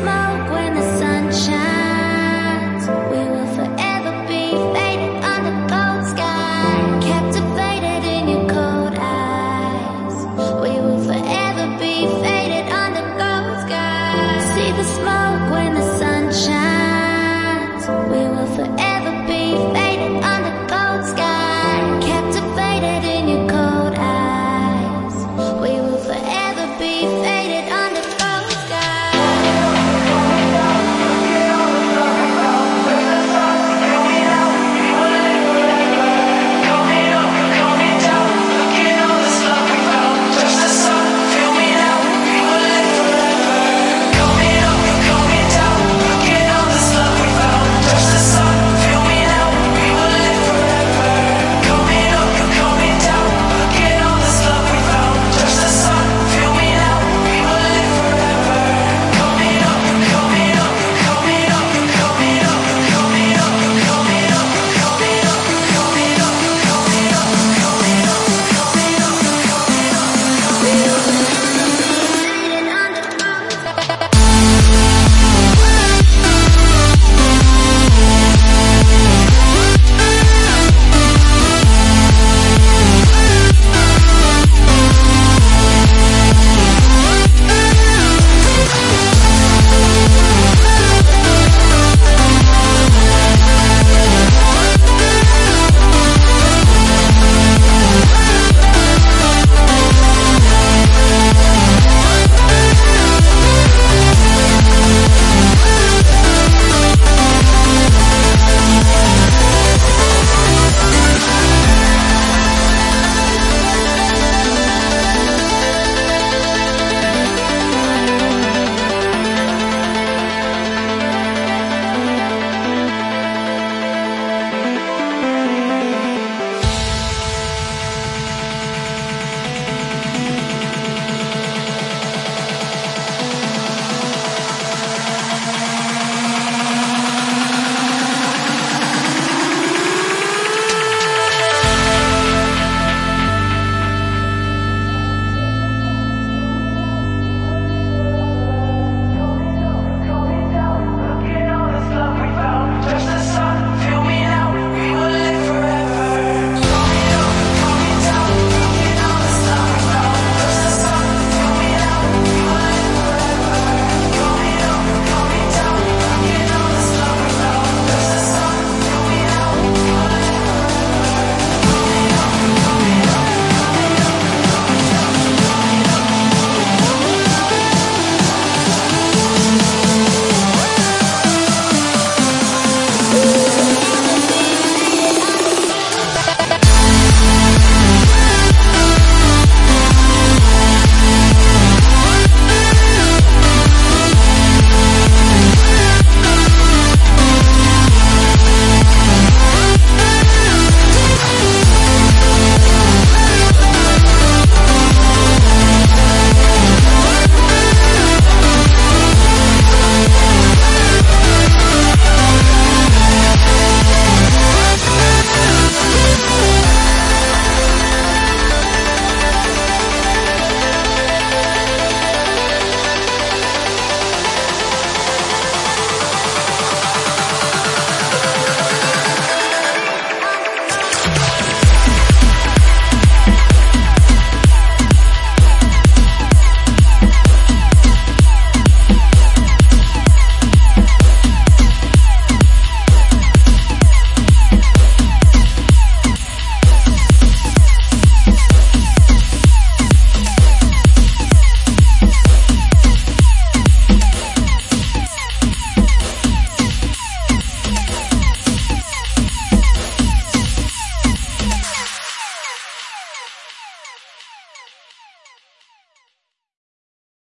smoke when the